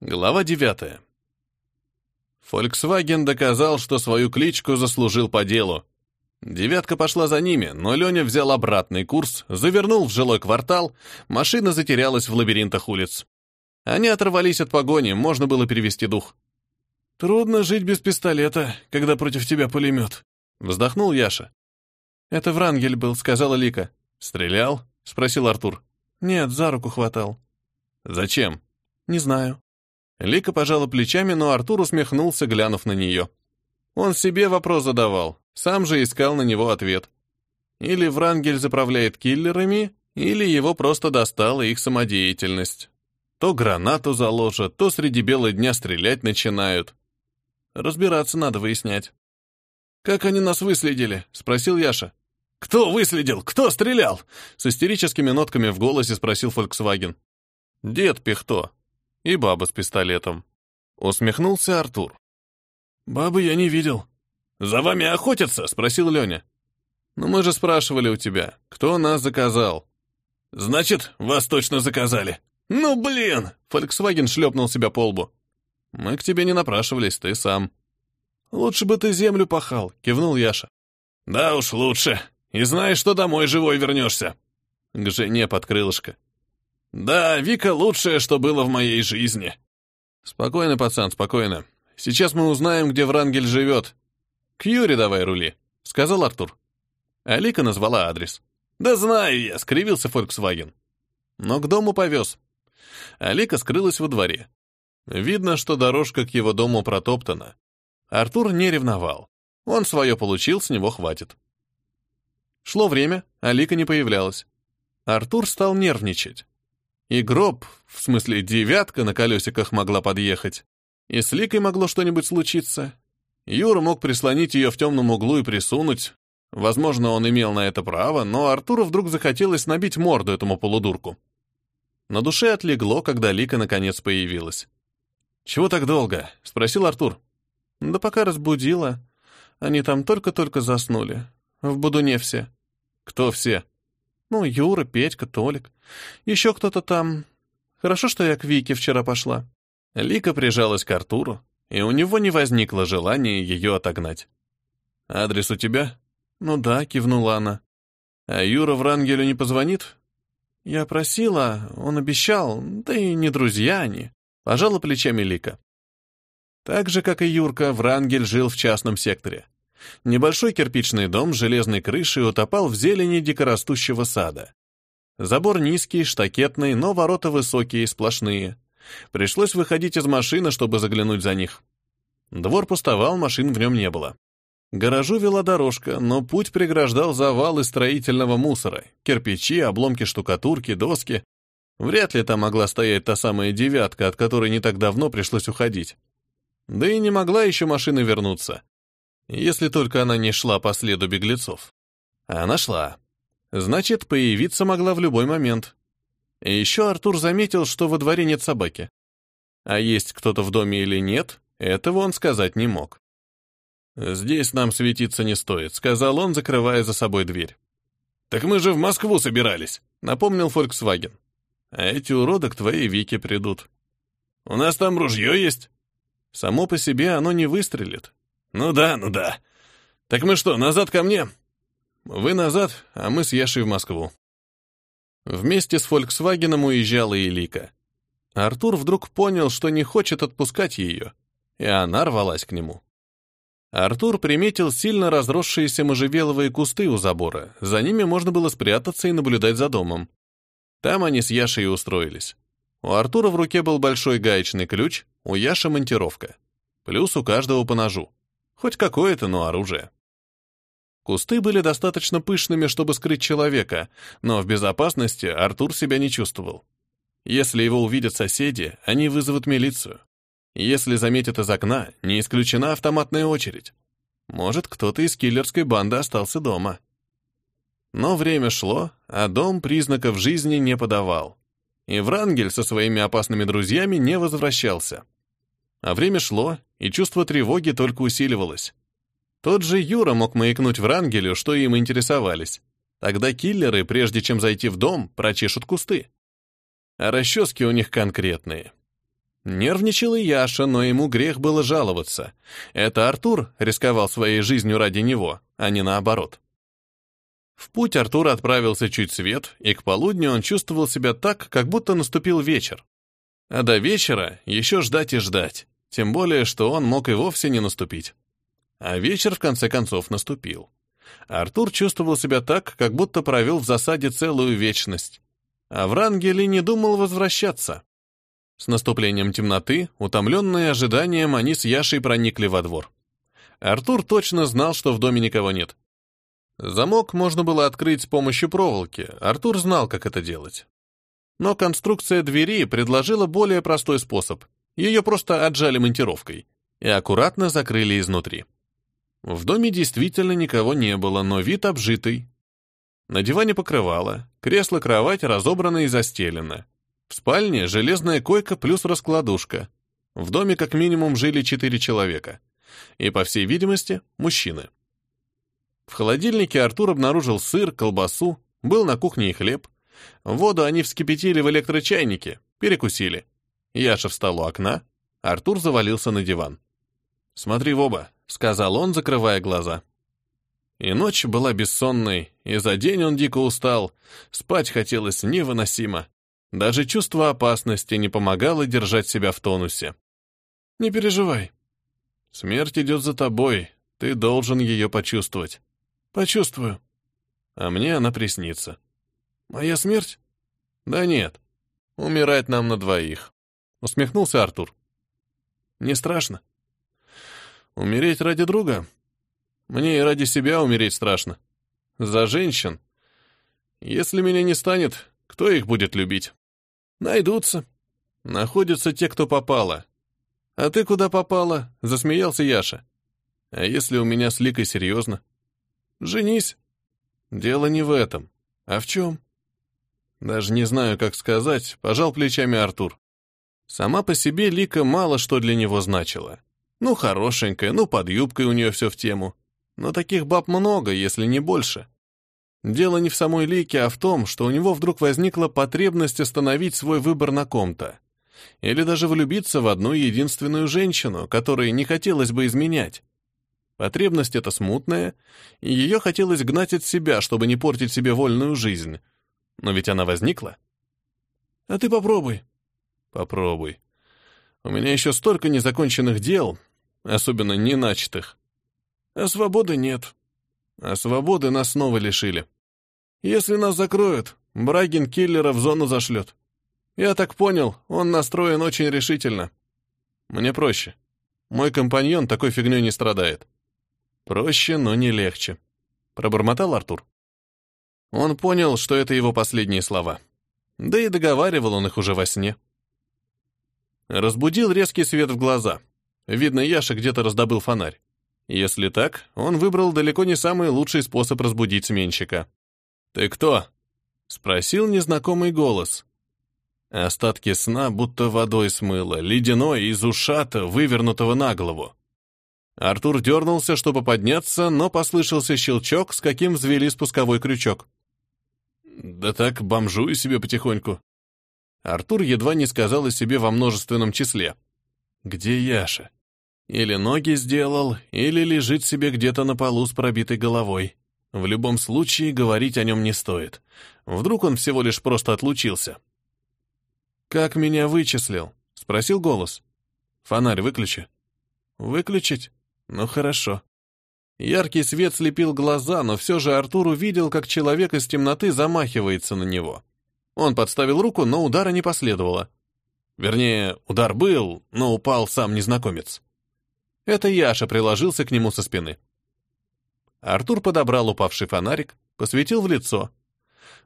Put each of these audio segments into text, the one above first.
Глава девятая. Volkswagen доказал, что свою кличку заслужил по делу. Девятка пошла за ними, но Леня взял обратный курс, завернул в жилой квартал, машина затерялась в лабиринтах улиц. Они оторвались от погони, можно было перевести дух. «Трудно жить без пистолета, когда против тебя пулемет», — вздохнул Яша. «Это Врангель был», — сказала Лика. «Стрелял?» — спросил Артур. «Нет, за руку хватал». «Зачем?» «Не знаю». Лика пожала плечами, но Артур усмехнулся, глянув на нее. Он себе вопрос задавал, сам же искал на него ответ. Или Врангель заправляет киллерами, или его просто достала их самодеятельность. То гранату заложат, то среди бела дня стрелять начинают. Разбираться надо выяснять. «Как они нас выследили?» — спросил Яша. «Кто выследил? Кто стрелял?» С истерическими нотками в голосе спросил Фольксваген. «Дед Пихто», и баба с пистолетом. Усмехнулся Артур. «Бабы я не видел». «За вами охотятся?» — спросил Леня. «Ну мы же спрашивали у тебя, кто нас заказал?» «Значит, вас точно заказали». «Ну, блин!» — Фольксваген шлепнул себя по лбу. «Мы к тебе не напрашивались, ты сам». «Лучше бы ты землю пахал», — кивнул Яша. «Да уж лучше. И знаешь, что домой живой вернешься». К жене под крылышко. Да, Вика лучшее, что было в моей жизни. Спокойно, пацан, спокойно. Сейчас мы узнаем, где Врангель живет. К Юре давай рули, сказал Артур. Алика назвала адрес. Да знаю я, скривился Volkswagen. Но к дому повез. Алика скрылась во дворе. Видно, что дорожка к его дому протоптана. Артур не ревновал. Он свое получил, с него хватит. Шло время, Алика не появлялась. Артур стал нервничать. И гроб, в смысле девятка на колесиках могла подъехать. И с Ликой могло что-нибудь случиться. Юра мог прислонить ее в темном углу и присунуть. Возможно, он имел на это право, но Артуру вдруг захотелось набить морду этому полудурку. На душе отлегло, когда Лика наконец появилась. «Чего так долго?» — спросил Артур. «Да пока разбудила. Они там только-только заснули. В Будуне все». «Кто все?» Ну, Юра, Петька, Толик. Еще кто-то там. Хорошо, что я к Вике вчера пошла. Лика прижалась к Артуру, и у него не возникло желания ее отогнать. «Адрес у тебя?» «Ну да», — кивнула она. «А Юра Врангелю не позвонит?» «Я просила, он обещал, да и не друзья они», — пожала плечами Лика. Так же, как и Юрка, Врангель жил в частном секторе. Небольшой кирпичный дом с железной крышей утопал в зелени дикорастущего сада. Забор низкий, штакетный, но ворота высокие, сплошные. Пришлось выходить из машины, чтобы заглянуть за них. Двор пустовал, машин в нем не было. Гаражу вела дорожка, но путь преграждал завал из строительного мусора. Кирпичи, обломки штукатурки, доски. Вряд ли там могла стоять та самая девятка, от которой не так давно пришлось уходить. Да и не могла еще машина вернуться. Если только она не шла по следу беглецов. Она шла. Значит, появиться могла в любой момент. И еще Артур заметил, что во дворе нет собаки. А есть кто-то в доме или нет, этого он сказать не мог. «Здесь нам светиться не стоит», — сказал он, закрывая за собой дверь. «Так мы же в Москву собирались», — напомнил Volkswagen. «А эти уроды к твоей Вике придут». «У нас там ружье есть». Само по себе оно не выстрелит, «Ну да, ну да. Так мы что, назад ко мне?» «Вы назад, а мы с Яшей в Москву». Вместе с «Фольксвагеном» уезжала и Лика. Артур вдруг понял, что не хочет отпускать ее, и она рвалась к нему. Артур приметил сильно разросшиеся можжевеловые кусты у забора. За ними можно было спрятаться и наблюдать за домом. Там они с Яшей и устроились. У Артура в руке был большой гаечный ключ, у Яши монтировка. Плюс у каждого по ножу. Хоть какое-то, но оружие. Кусты были достаточно пышными, чтобы скрыть человека, но в безопасности Артур себя не чувствовал. Если его увидят соседи, они вызовут милицию. Если заметят из окна, не исключена автоматная очередь. Может, кто-то из киллерской банды остался дома. Но время шло, а дом признаков жизни не подавал. И Врангель со своими опасными друзьями не возвращался. А время шло, и чувство тревоги только усиливалось. Тот же Юра мог маякнуть Врангелю, что им интересовались. Тогда киллеры, прежде чем зайти в дом, прочешут кусты. А расчески у них конкретные. Нервничал и Яша, но ему грех было жаловаться. Это Артур рисковал своей жизнью ради него, а не наоборот. В путь Артур отправился чуть свет, и к полудню он чувствовал себя так, как будто наступил вечер. А до вечера еще ждать и ждать, тем более, что он мог и вовсе не наступить. А вечер в конце концов наступил. Артур чувствовал себя так, как будто провел в засаде целую вечность. А Врангели не думал возвращаться. С наступлением темноты, утомленные ожиданием, они с Яшей проникли во двор. Артур точно знал, что в доме никого нет. Замок можно было открыть с помощью проволоки, Артур знал, как это делать. Но конструкция двери предложила более простой способ. Ее просто отжали монтировкой и аккуратно закрыли изнутри. В доме действительно никого не было, но вид обжитый. На диване покрывало, кресло-кровать разобрано и застелено. В спальне железная койка плюс раскладушка. В доме как минимум жили четыре человека. И, по всей видимости, мужчины. В холодильнике Артур обнаружил сыр, колбасу, был на кухне и хлеб. Воду они вскипятили в электрочайнике, перекусили. Яша встал у окна, Артур завалился на диван. «Смотри в оба», — сказал он, закрывая глаза. И ночь была бессонной, и за день он дико устал, спать хотелось невыносимо. Даже чувство опасности не помогало держать себя в тонусе. «Не переживай. Смерть идет за тобой, ты должен ее почувствовать». «Почувствую». «А мне она приснится». «Моя смерть?» «Да нет. Умирать нам на двоих», — усмехнулся Артур. «Не страшно?» «Умереть ради друга?» Мне и ради себя умереть страшно. За женщин. Если меня не станет, кто их будет любить? Найдутся. Находятся те, кто попало. А ты куда попала? Засмеялся Яша. А если у меня с Ликой серьезно? Женись. Дело не в этом. А в чем? Даже не знаю, как сказать, пожал плечами Артур. Сама по себе Лика мало что для него значила. Ну, хорошенькая, ну, под юбкой у нее все в тему. Но таких баб много, если не больше. Дело не в самой Лике, а в том, что у него вдруг возникла потребность остановить свой выбор на ком-то. Или даже влюбиться в одну единственную женщину, которой не хотелось бы изменять. Потребность эта смутная, и ее хотелось гнать от себя, чтобы не портить себе вольную жизнь. Но ведь она возникла. А ты попробуй. Попробуй. У меня еще столько незаконченных дел, особенно не начатых. А свободы нет. А свободы нас снова лишили. Если нас закроют, Брагин киллера в зону зашлет. Я так понял, он настроен очень решительно. Мне проще. Мой компаньон такой фигней не страдает. Проще, но не легче. Пробормотал Артур. Он понял, что это его последние слова. Да и договаривал он их уже во сне. Разбудил резкий свет в глаза. Видно, Яша где-то раздобыл фонарь. Если так, он выбрал далеко не самый лучший способ разбудить сменщика. «Ты кто?» — спросил незнакомый голос. Остатки сна будто водой смыло, ледяной из ушата, вывернутого на голову. Артур дернулся, чтобы подняться, но послышался щелчок, с каким взвели спусковой крючок. «Да так, бомжую себе потихоньку». Артур едва не сказал о себе во множественном числе. «Где Яша?» Или ноги сделал, или лежит себе где-то на полу с пробитой головой. В любом случае, говорить о нем не стоит. Вдруг он всего лишь просто отлучился. «Как меня вычислил?» — спросил голос. «Фонарь выключи». «Выключить? Ну хорошо». Яркий свет слепил глаза, но все же Артур увидел, как человек из темноты замахивается на него. Он подставил руку, но удара не последовало. Вернее, удар был, но упал сам незнакомец. Это Яша приложился к нему со спины. Артур подобрал упавший фонарик, посветил в лицо.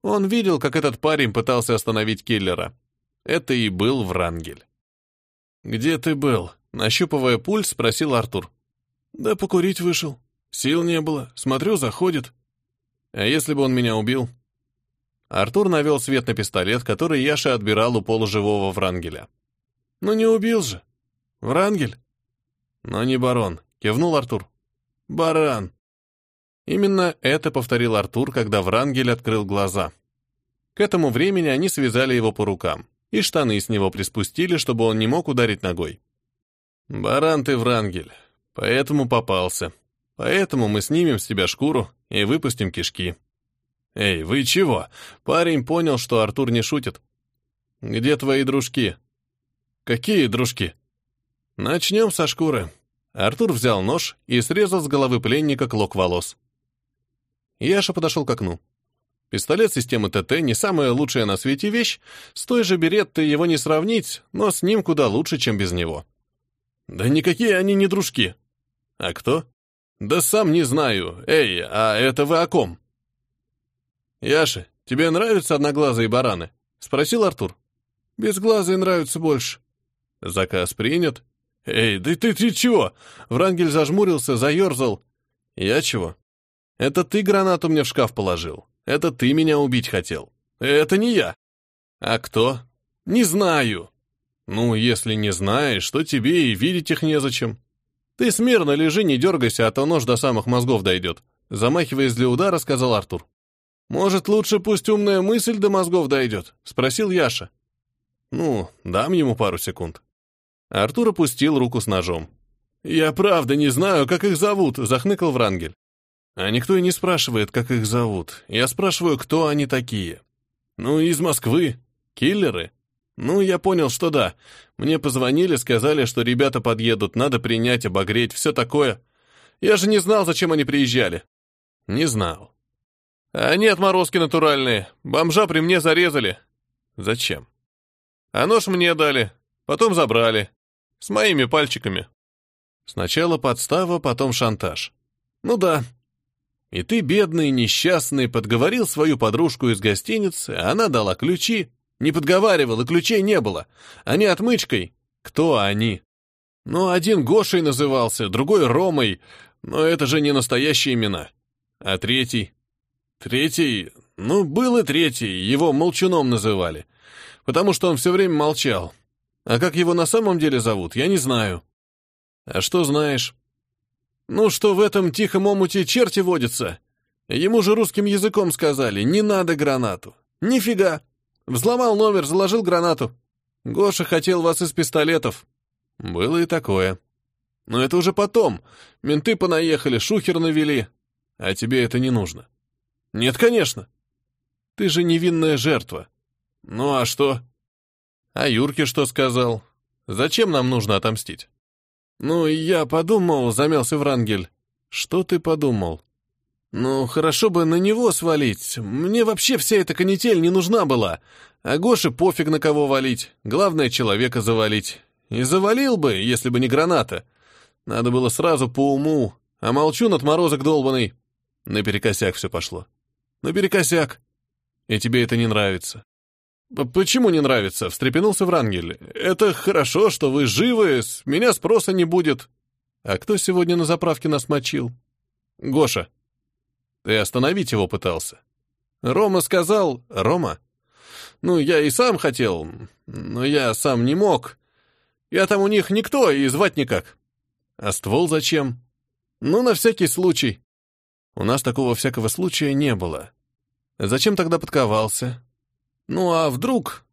Он видел, как этот парень пытался остановить киллера. Это и был Врангель. «Где ты был?» — нащупывая пульс, спросил Артур. «Да покурить вышел. Сил не было. Смотрю, заходит. А если бы он меня убил?» Артур навел свет на пистолет, который Яша отбирал у полуживого Врангеля. «Ну не убил же. Врангель?» «Но не барон», — кивнул Артур. «Баран». Именно это повторил Артур, когда Врангель открыл глаза. К этому времени они связали его по рукам. и штаны с него приспустили, чтобы он не мог ударить ногой. «Баран ты, Врангель, поэтому попался. Поэтому мы снимем с тебя шкуру и выпустим кишки». «Эй, вы чего?» Парень понял, что Артур не шутит. «Где твои дружки?» «Какие дружки?» «Начнем со шкуры». Артур взял нож и срезал с головы пленника клок волос. Яша подошел к окну. Пистолет системы ТТ не самая лучшая на свете вещь, с той же береттой его не сравнить, но с ним куда лучше, чем без него. Да никакие они не дружки. А кто? Да сам не знаю. Эй, а это вы о ком? Яша, тебе нравятся одноглазые бараны? Спросил Артур. Безглазые нравятся больше. Заказ принят. Эй, да ты, ты чего? Врангель зажмурился, заерзал. Я чего? Это ты гранату мне в шкаф положил. Это ты меня убить хотел. Это не я. А кто? Не знаю. Ну, если не знаешь, то тебе и видеть их незачем. Ты смирно лежи, не дергайся, а то нож до самых мозгов дойдет. Замахиваясь для удара, сказал Артур. Может, лучше пусть умная мысль до мозгов дойдет? Спросил Яша. Ну, дам ему пару секунд. Артур опустил руку с ножом. «Я правда не знаю, как их зовут», — захныкал Врангель. А никто и не спрашивает, как их зовут. Я спрашиваю, кто они такие. Ну, из Москвы. Киллеры? Ну, я понял, что да. Мне позвонили, сказали, что ребята подъедут, надо принять, обогреть, все такое. Я же не знал, зачем они приезжали. Не знал. А нет, отморозки натуральные. Бомжа при мне зарезали. Зачем? А нож мне дали, потом забрали. С моими пальчиками. Сначала подстава, потом шантаж. Ну да, и ты, бедный, несчастный, подговорил свою подружку из гостиницы, она дала ключи. Не подговаривала, ключей не было. Они отмычкой. Кто они? Ну, один Гошей назывался, другой Ромой, но это же не настоящие имена. А третий? Третий? Ну, был и третий, его молчуном называли. Потому что он все время молчал. А как его на самом деле зовут, я не знаю. А что знаешь? Ну что в этом тихом омуте черти водятся? Ему же русским языком сказали, не надо гранату. Нифига. Взломал номер, заложил гранату. Гоша хотел вас из пистолетов. Было и такое. Но это уже потом. Менты понаехали, шухер навели. А тебе это не нужно. Нет, конечно. Ты же невинная жертва. Ну а что? А Юрке что сказал? Зачем нам нужно отомстить? «Ну, я подумал», — замялся Врангель. «Что ты подумал?» «Ну, хорошо бы на него свалить. Мне вообще вся эта канитель не нужна была. А Гоше пофиг на кого валить. Главное, человека завалить. И завалил бы, если бы не граната. Надо было сразу по уму. А молчу над морозок долбанный. Наперекосяк все пошло. Наперекосяк. И тебе это не нравится. «Почему не нравится?» — встрепенулся Врангель. «Это хорошо, что вы живы, с меня спроса не будет». «А кто сегодня на заправке нас мочил?» «Гоша». «Ты остановить его пытался?» «Рома сказал...» «Рома?» «Ну, я и сам хотел, но я сам не мог. Я там у них никто, и звать никак». «А ствол зачем?» «Ну, на всякий случай». «У нас такого всякого случая не было. Зачем тогда подковался?» Ну а вдруг?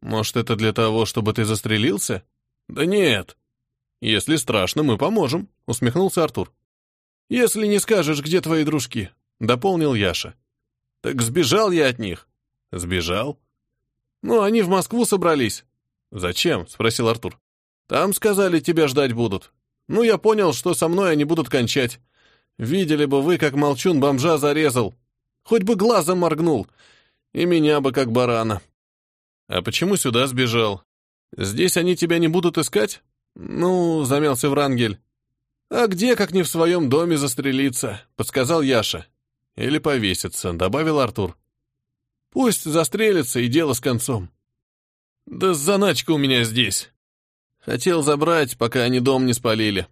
Может, это для того, чтобы ты застрелился? Да нет. Если страшно, мы поможем, усмехнулся Артур. Если не скажешь, где твои дружки, дополнил Яша. Так сбежал я от них. Сбежал? Ну, они в Москву собрались. Зачем? спросил Артур. Там сказали, тебя ждать будут. Ну, я понял, что со мной они будут кончать. Видели бы вы, как молчун бомжа зарезал. Хоть бы глазом моргнул. И меня бы как барана. А почему сюда сбежал? Здесь они тебя не будут искать? Ну, замялся Врангель. А где, как не в своем доме, застрелиться? Подсказал Яша. Или повеситься, добавил Артур. Пусть застрелится и дело с концом. Да заначка у меня здесь. Хотел забрать, пока они дом не спалили.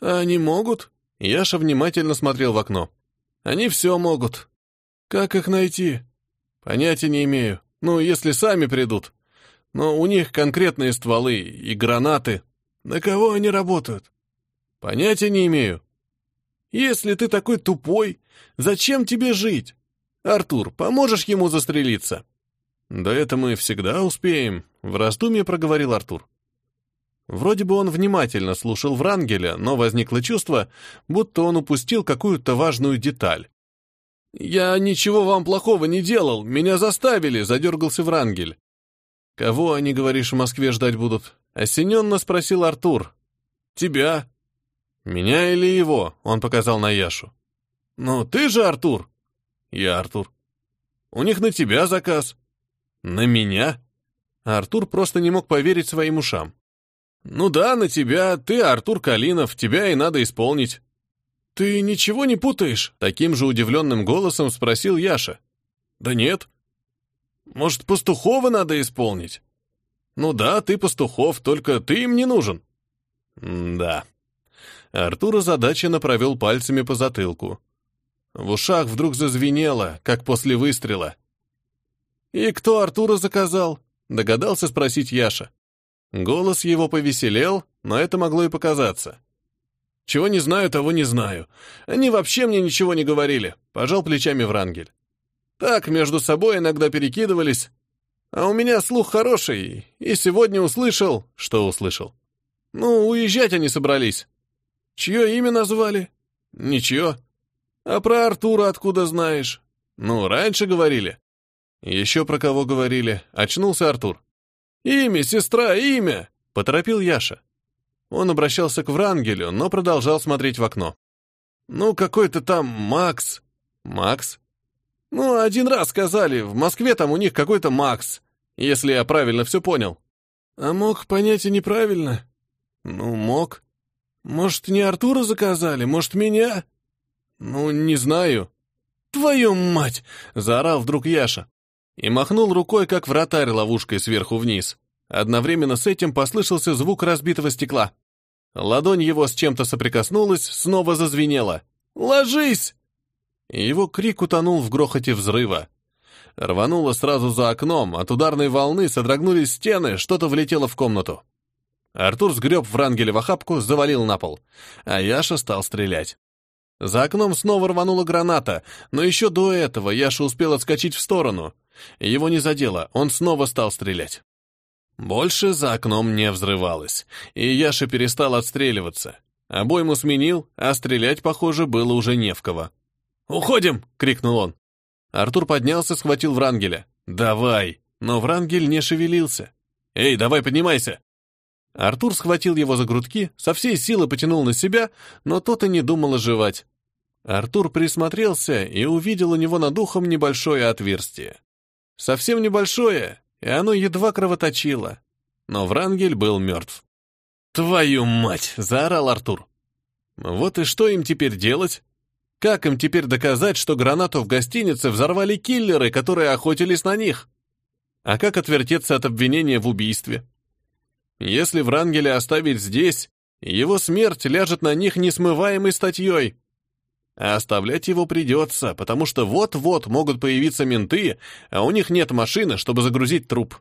А они могут? Яша внимательно смотрел в окно. Они все могут. Как их найти? Понятия не имею. Ну, если сами придут. Но у них конкретные стволы и гранаты. На кого они работают? Понятия не имею. Если ты такой тупой, зачем тебе жить? Артур, поможешь ему застрелиться? «Да это мы всегда успеем», — в раздумье проговорил Артур. Вроде бы он внимательно слушал Врангеля, но возникло чувство, будто он упустил какую-то важную деталь. «Я ничего вам плохого не делал, меня заставили», — задергался Врангель. «Кого, они, говоришь, в Москве ждать будут?» — осененно спросил Артур. «Тебя». «Меня или его?» — он показал на Яшу. «Ну, ты же Артур». «Я Артур». «У них на тебя заказ». «На меня?» Артур просто не мог поверить своим ушам. «Ну да, на тебя. Ты Артур Калинов, тебя и надо исполнить». «Ты ничего не путаешь?» — таким же удивленным голосом спросил Яша. «Да нет». «Может, Пастухова надо исполнить?» «Ну да, ты Пастухов, только ты им не нужен». «Да». Артур озадаченно провел пальцами по затылку. В ушах вдруг зазвенело, как после выстрела. «И кто Артура заказал?» — догадался спросить Яша. Голос его повеселел, но это могло и показаться. «Чего не знаю, того не знаю. Они вообще мне ничего не говорили», — пожал плечами Врангель. «Так, между собой иногда перекидывались. А у меня слух хороший, и сегодня услышал...» «Что услышал?» «Ну, уезжать они собрались». «Чье имя назвали?» «Ничего». «А про Артура откуда знаешь?» «Ну, раньше говорили». «Еще про кого говорили?» — очнулся Артур. «Имя, сестра, имя!» — поторопил Яша. Он обращался к Врангелю, но продолжал смотреть в окно. «Ну, какой-то там Макс». «Макс?» «Ну, один раз сказали, в Москве там у них какой-то Макс, если я правильно все понял». «А мог понять и неправильно?» «Ну, мог. Может, не Артура заказали, может, меня?» «Ну, не знаю». «Твою мать!» — заорал вдруг Яша и махнул рукой, как вратарь ловушкой сверху вниз. Одновременно с этим послышался звук разбитого стекла. Ладонь его с чем-то соприкоснулась, снова зазвенела. «Ложись!» Его крик утонул в грохоте взрыва. Рвануло сразу за окном, от ударной волны содрогнулись стены, что-то влетело в комнату. Артур сгреб Врангеля в охапку, завалил на пол, а Яша стал стрелять. За окном снова рванула граната, но еще до этого Яша успел отскочить в сторону — его не задело, он снова стал стрелять. Больше за окном не взрывалось, и Яша перестал отстреливаться. Обойму сменил, а стрелять, похоже, было уже не в кого. «Уходим!» — крикнул он. Артур поднялся, схватил Врангеля. «Давай!» Но Врангель не шевелился. «Эй, давай поднимайся!» Артур схватил его за грудки, со всей силы потянул на себя, но тот и не думал оживать. Артур присмотрелся и увидел у него над ухом небольшое отверстие. Совсем небольшое, и оно едва кровоточило. Но Врангель был мертв. «Твою мать!» — заорал Артур. «Вот и что им теперь делать? Как им теперь доказать, что гранату в гостинице взорвали киллеры, которые охотились на них? А как отвертеться от обвинения в убийстве? Если Врангеля оставить здесь, его смерть ляжет на них несмываемой статьей. А оставлять его придется, потому что вот-вот могут появиться менты, а у них нет машины, чтобы загрузить труп.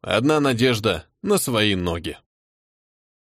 Одна надежда на свои ноги.